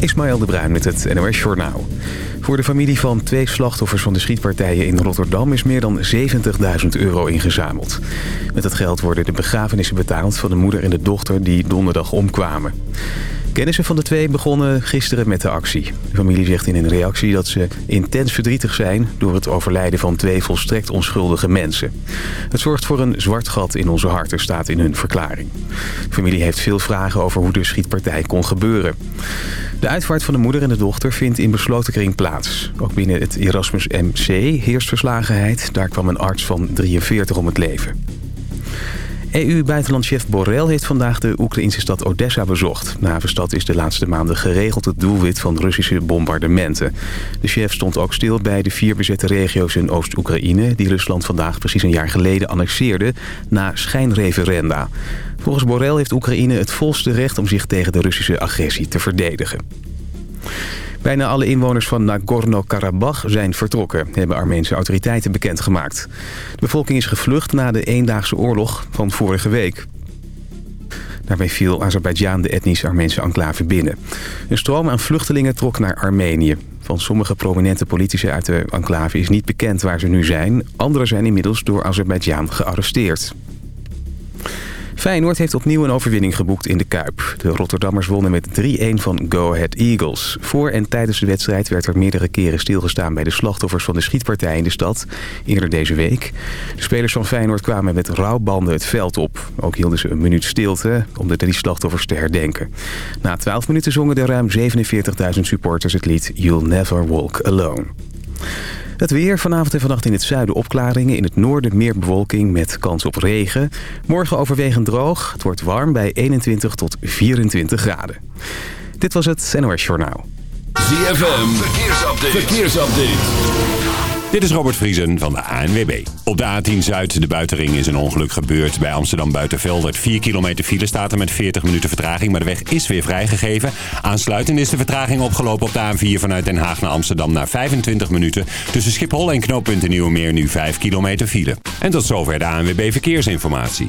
Ismaël de Bruin met het NOS Journaal. Voor de familie van twee slachtoffers van de schietpartijen in Rotterdam... is meer dan 70.000 euro ingezameld. Met dat geld worden de begrafenissen betaald van de moeder en de dochter... die donderdag omkwamen. Kennissen van de twee begonnen gisteren met de actie. De familie zegt in een reactie dat ze intens verdrietig zijn... door het overlijden van twee volstrekt onschuldige mensen. Het zorgt voor een zwart gat in onze harten, staat in hun verklaring. De familie heeft veel vragen over hoe de schietpartij kon gebeuren. De uitvaart van de moeder en de dochter vindt in besloten kring plaats. Ook binnen het Erasmus MC heerst verslagenheid. Daar kwam een arts van 43 om het leven. EU-buitenlandchef Borrell heeft vandaag de Oekraïnse stad Odessa bezocht. De havenstad is de laatste maanden geregeld het doelwit van Russische bombardementen. De chef stond ook stil bij de vier bezette regio's in Oost-Oekraïne... die Rusland vandaag precies een jaar geleden annexeerde na schijnreferenda. Volgens Borrell heeft Oekraïne het volste recht om zich tegen de Russische agressie te verdedigen. Bijna alle inwoners van Nagorno-Karabakh zijn vertrokken, hebben Armeense autoriteiten bekendgemaakt. De bevolking is gevlucht na de eendaagse oorlog van vorige week. Daarbij viel Azerbeidzjan de etnische Armeense enclave binnen. Een stroom aan vluchtelingen trok naar Armenië. Van sommige prominente politici uit de enclave is niet bekend waar ze nu zijn. Anderen zijn inmiddels door Azerbeidzjan gearresteerd. Feyenoord heeft opnieuw een overwinning geboekt in de Kuip. De Rotterdammers wonnen met 3-1 van Go Ahead Eagles. Voor en tijdens de wedstrijd werd er meerdere keren stilgestaan... bij de slachtoffers van de schietpartij in de stad, eerder deze week. De spelers van Feyenoord kwamen met rouwbanden het veld op. Ook hielden ze een minuut stilte om de drie slachtoffers te herdenken. Na 12 minuten zongen de ruim 47.000 supporters het lied You'll Never Walk Alone. Het weer vanavond en vannacht in het zuiden opklaringen. In het noorden meer bewolking met kans op regen. Morgen overwegend droog. Het wordt warm bij 21 tot 24 graden. Dit was het NOS Journaal. ZFM, verkeersupdate. verkeersupdate. Dit is Robert Vriesen van de ANWB. Op de A10 Zuid, de buitenring, is een ongeluk gebeurd. Bij Amsterdam Buitenveldert 4 kilometer file staat er met 40 minuten vertraging. Maar de weg is weer vrijgegeven. Aansluitend is de vertraging opgelopen op de A4 vanuit Den Haag naar Amsterdam naar 25 minuten. Tussen Schiphol en knooppunt Nieuwemeer nu 5 kilometer file. En tot zover de ANWB Verkeersinformatie.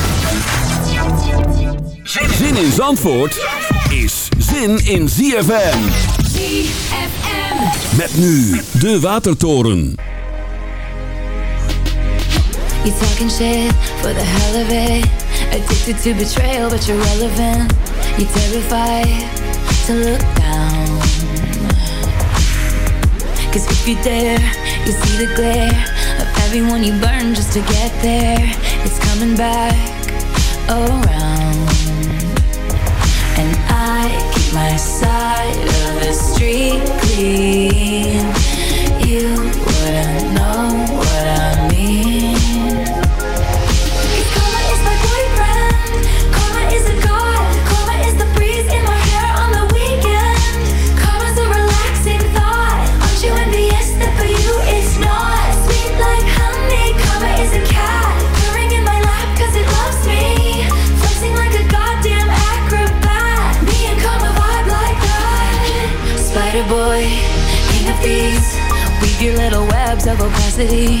Zin in Zandvoort is zin in ZFM. ZFM. Met nu de Watertoren. You talking shit for the hell of it. Addicted to betrayal, but you're relevant. You're terrified to look down. Cause if you dare, you see the glare of everyone you burn just to get there. It's coming back around. And I keep my side of the street clean. You wouldn't know what I of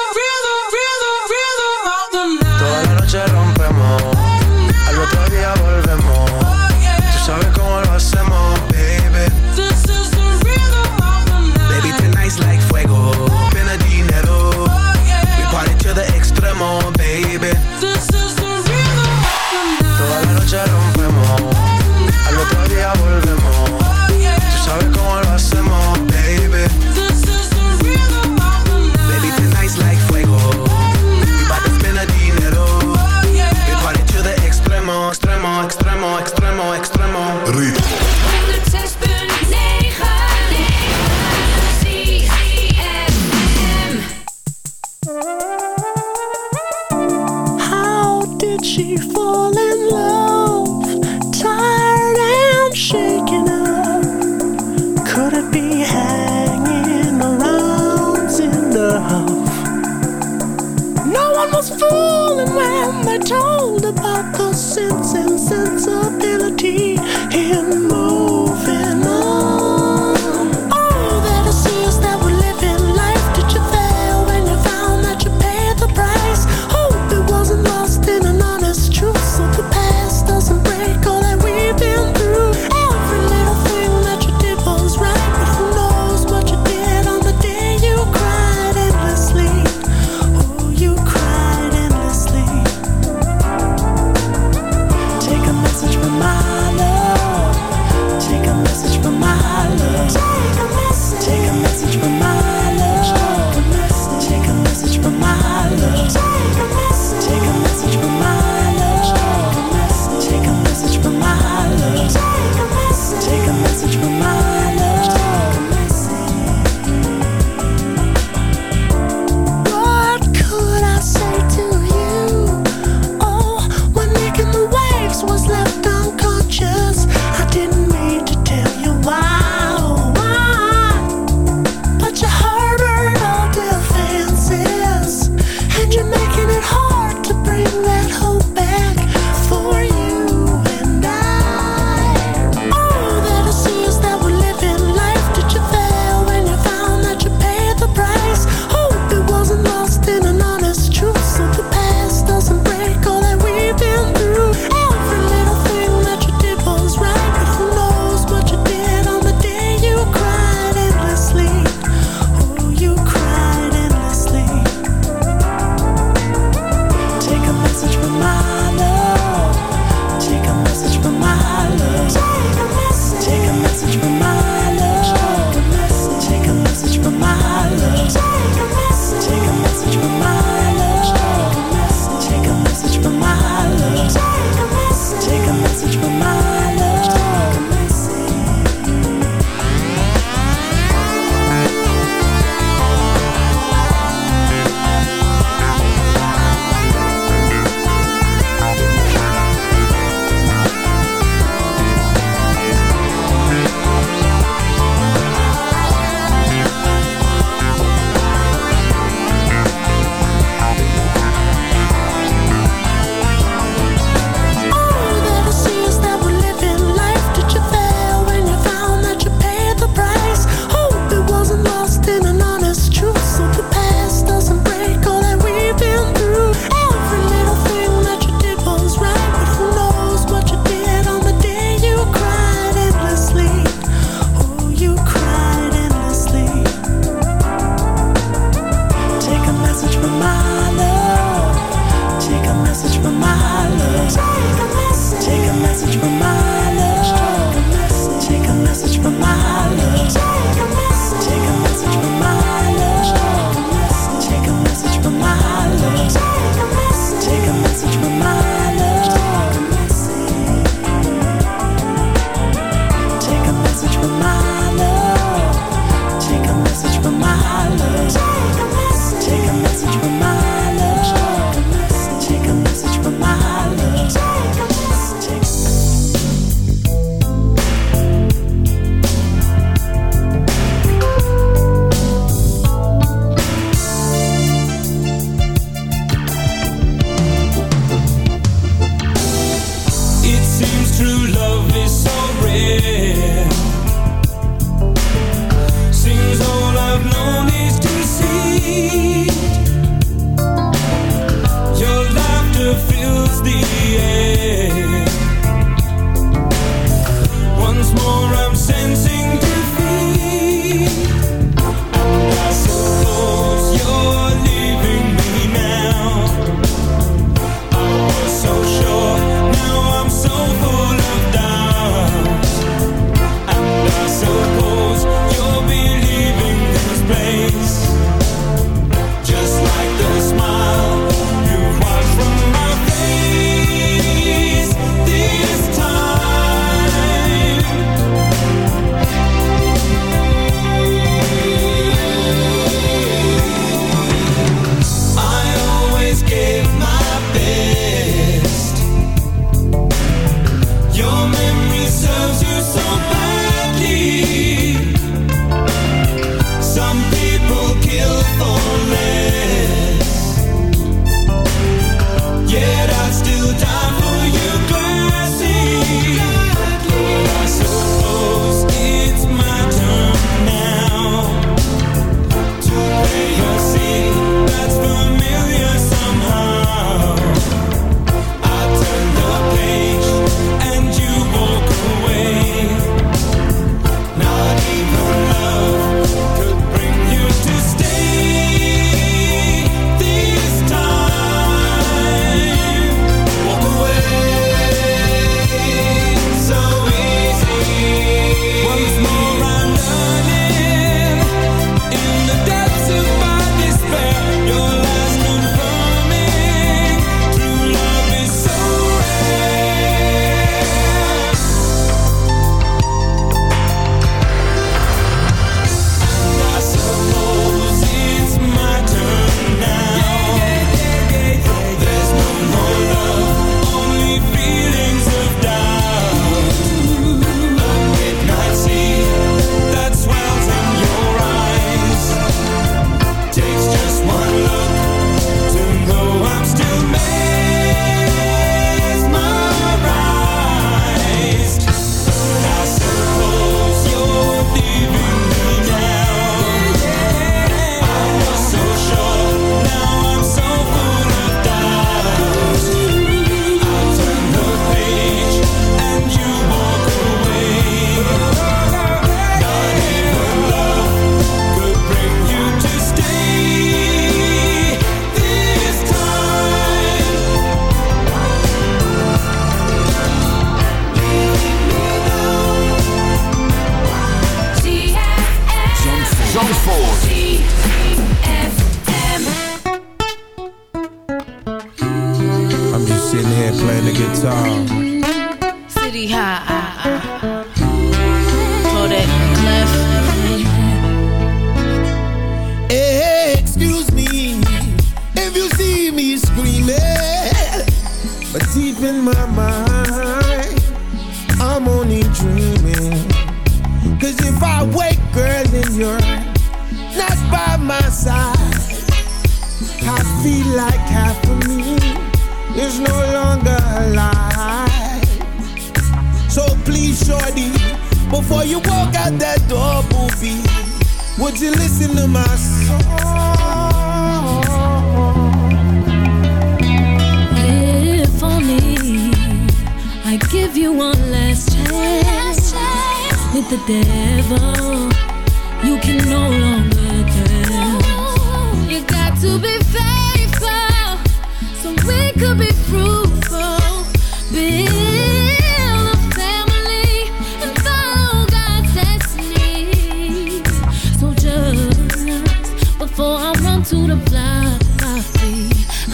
to the block,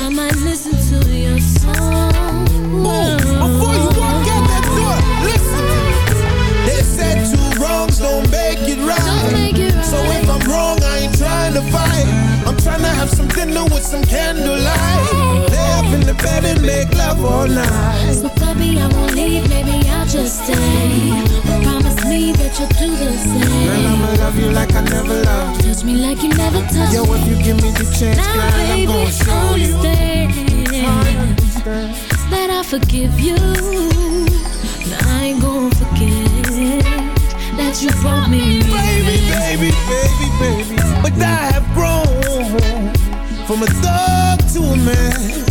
I might listen to your song. Before you walk out that door, listen. They said two wrongs don't make it right. So if I'm wrong, I ain't trying to fight. I'm trying to have some dinner with some candlelight. Lay up in the bed and make love all night. So baby, I won't leave, maybe I'll just stay. Me that you'll do the same. Girl, I'ma love you like I never loved you. Touch me like you never touched Yo, if you give me the chance, Now, girl, I'm baby, gonna show you. understand that I forgive you. But I ain't gonna forget that you brought me. Baby, baby, baby, baby. But I have grown from a thug to a man.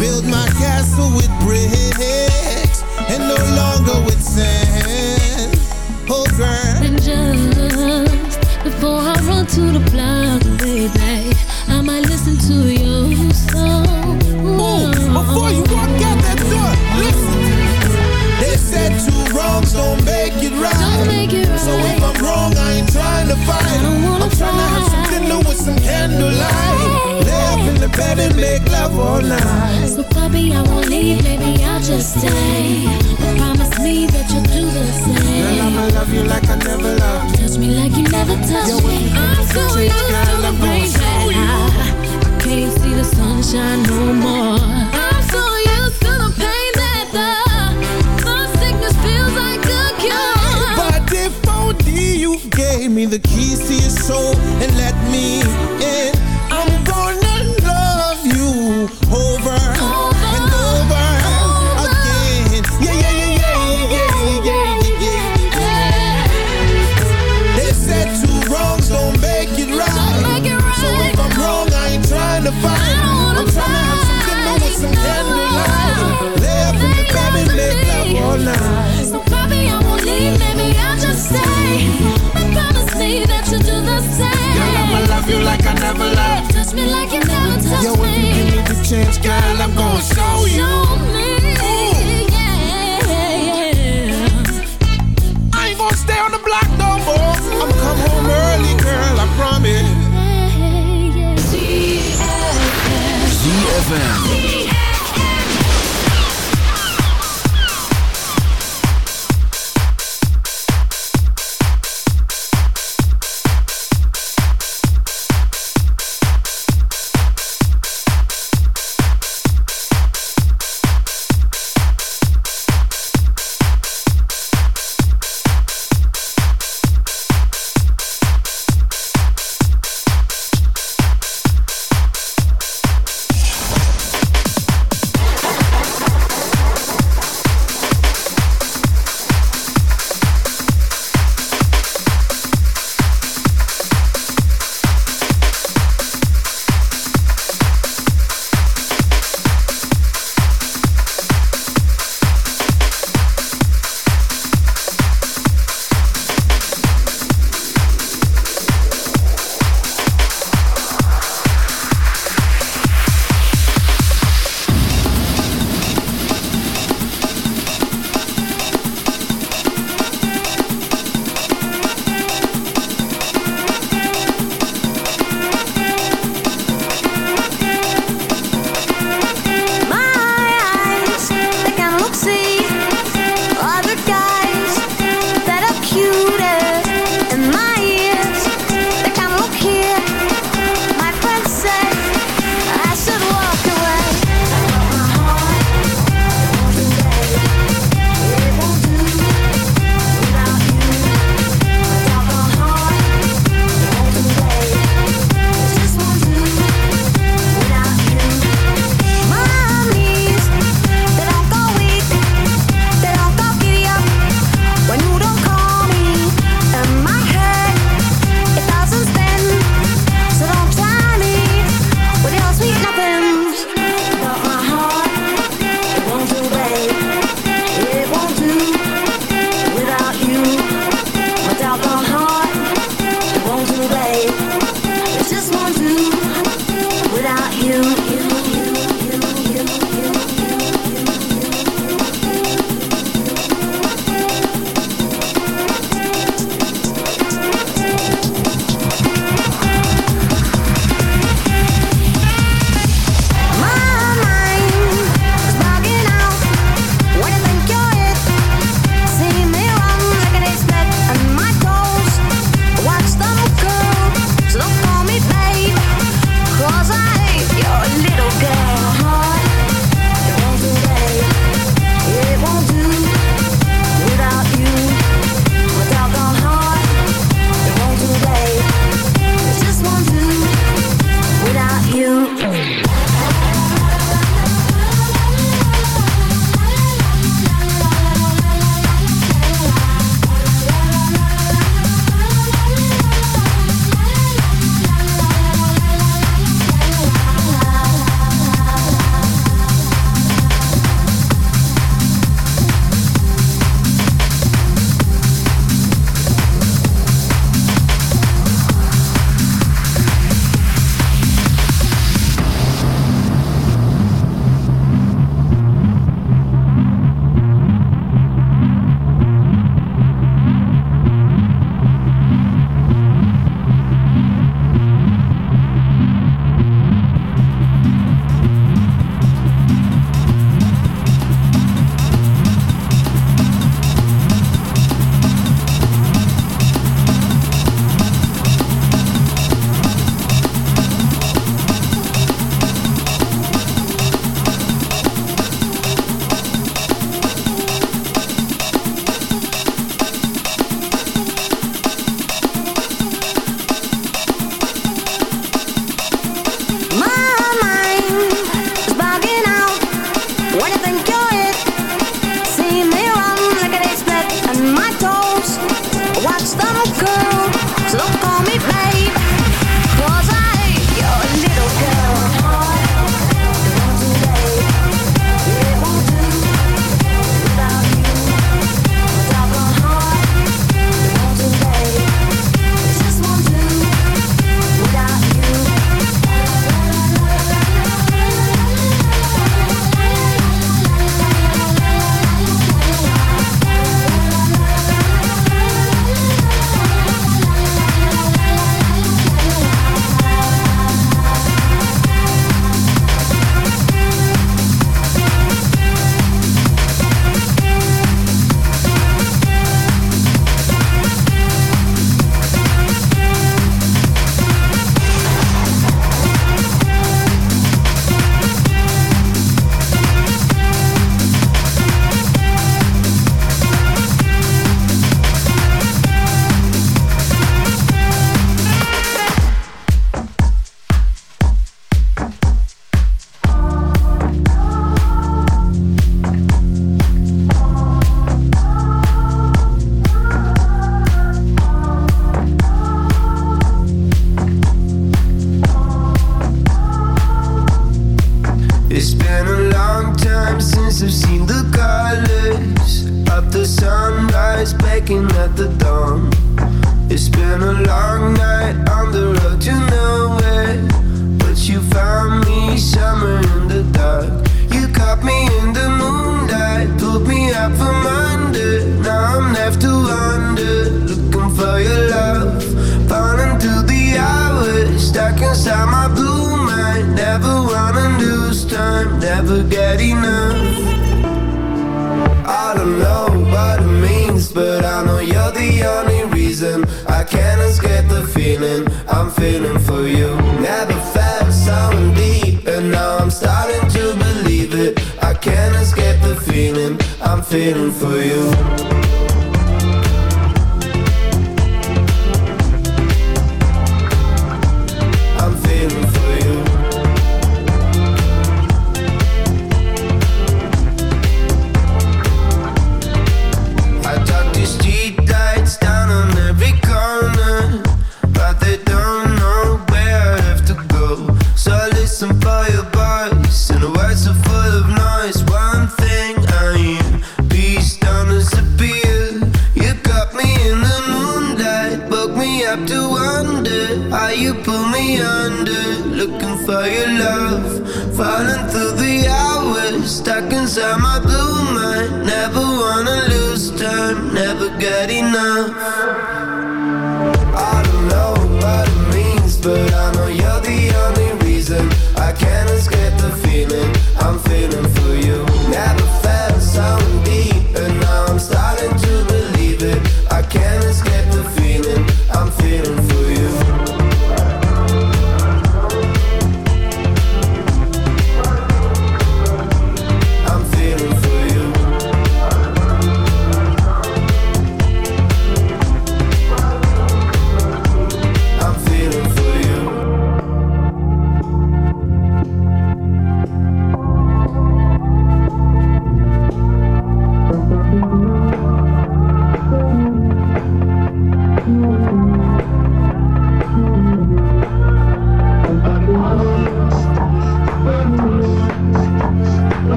Build my castle with bricks and no longer with sand. Girl. And just before I run to the block, baby, I might listen to your song. Before you walk out that door, listen. They said two wrongs don't make it right. So if I'm wrong, I ain't trying to fight. I'm trying to have some dinner with some candlelight. In the bed and make love all night. So, puppy, I won't leave, baby, I'll just stay. But promise me that you'll do the same. Girl, I'ma love you like I never loved you. Touch me like you never touched me. I'm so used to the rain that I can't see the sunshine no more. I'm so used to the pain that the, the sickness feels like a cure. But if only you gave me the keys to your soul and let me in,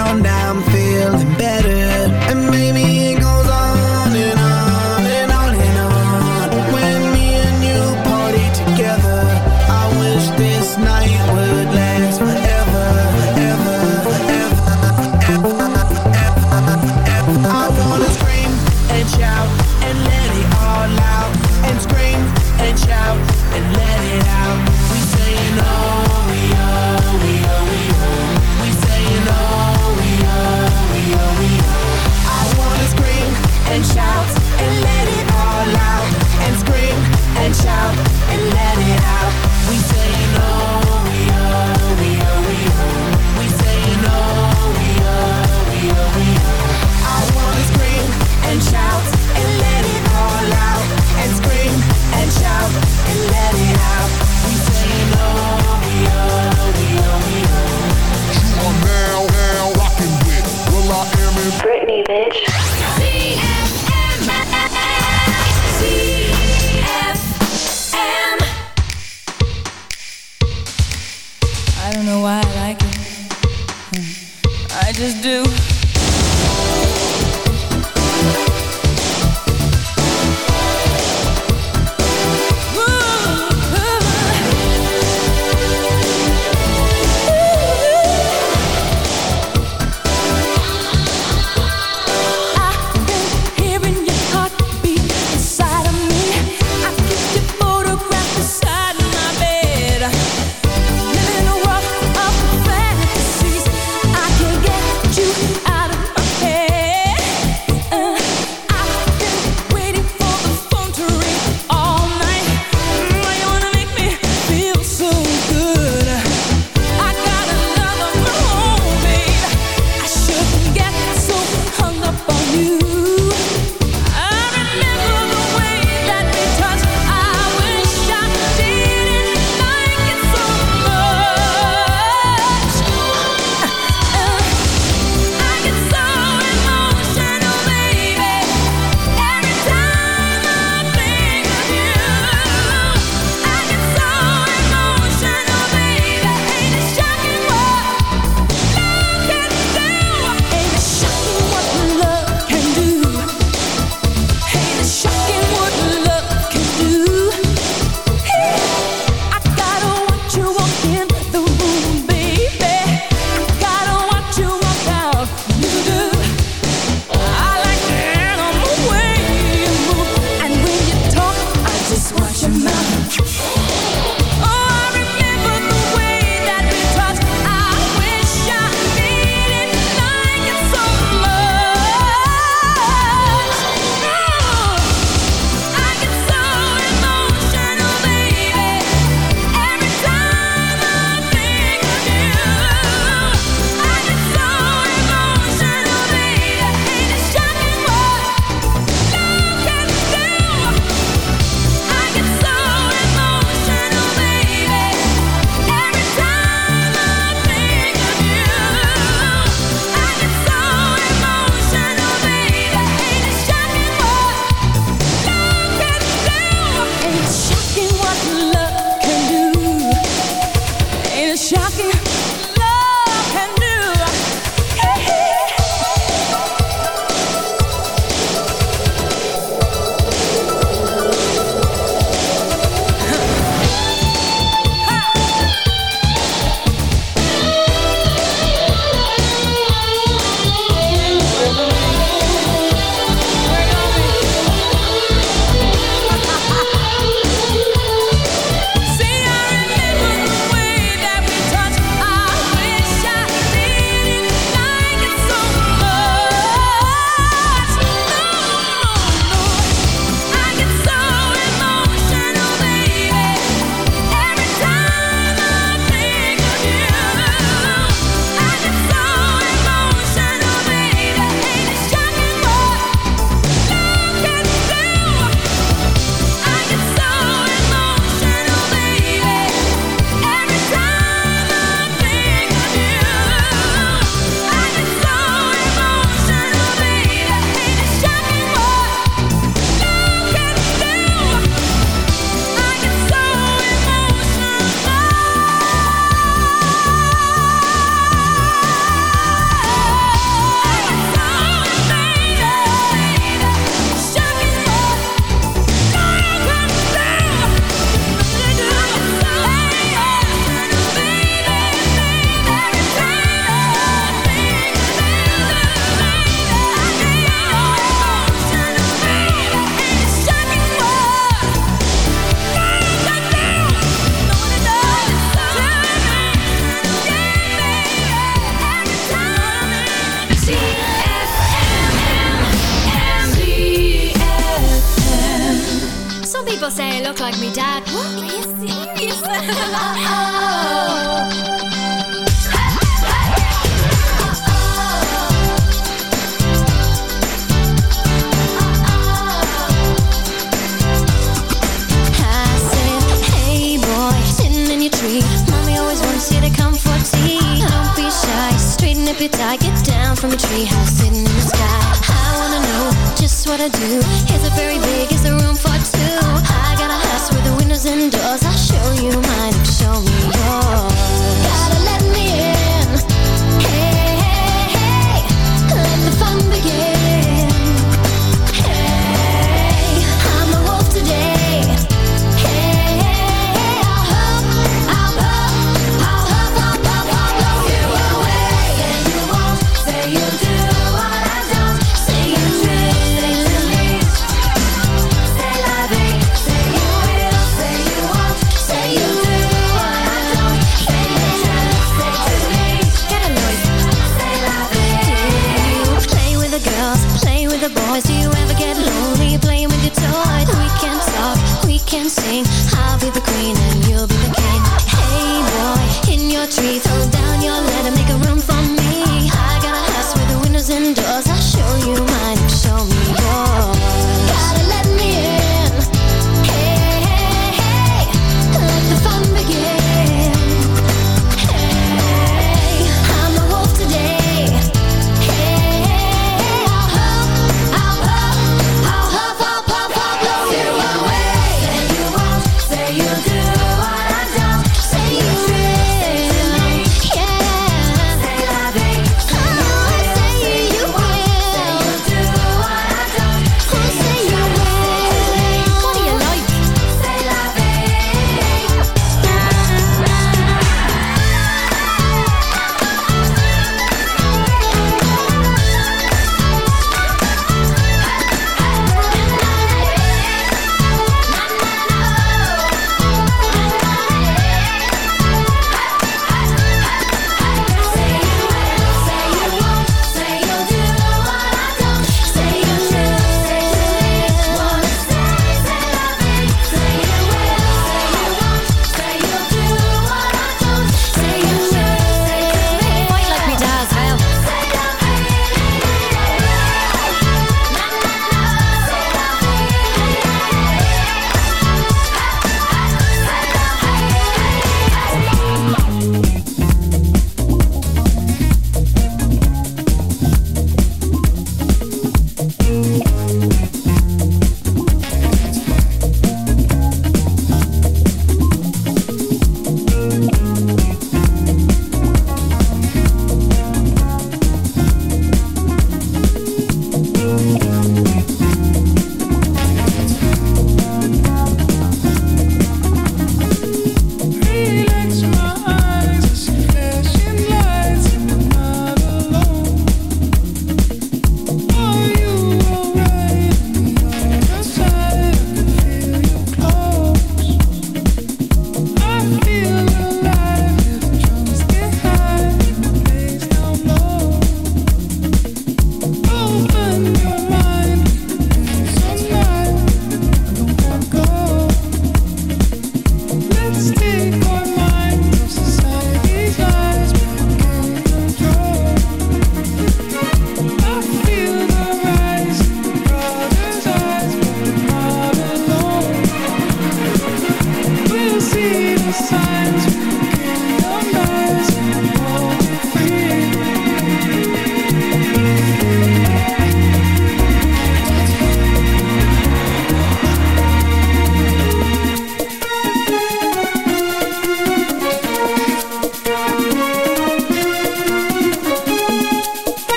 Some people say I look like me dad. What? Are you serious? oh. if you die, get down from a treehouse sitting in the sky. I wanna know just what I do. Is it very big? Is there room for two? I got a house with windows and doors. I'll show you mine, show me yours.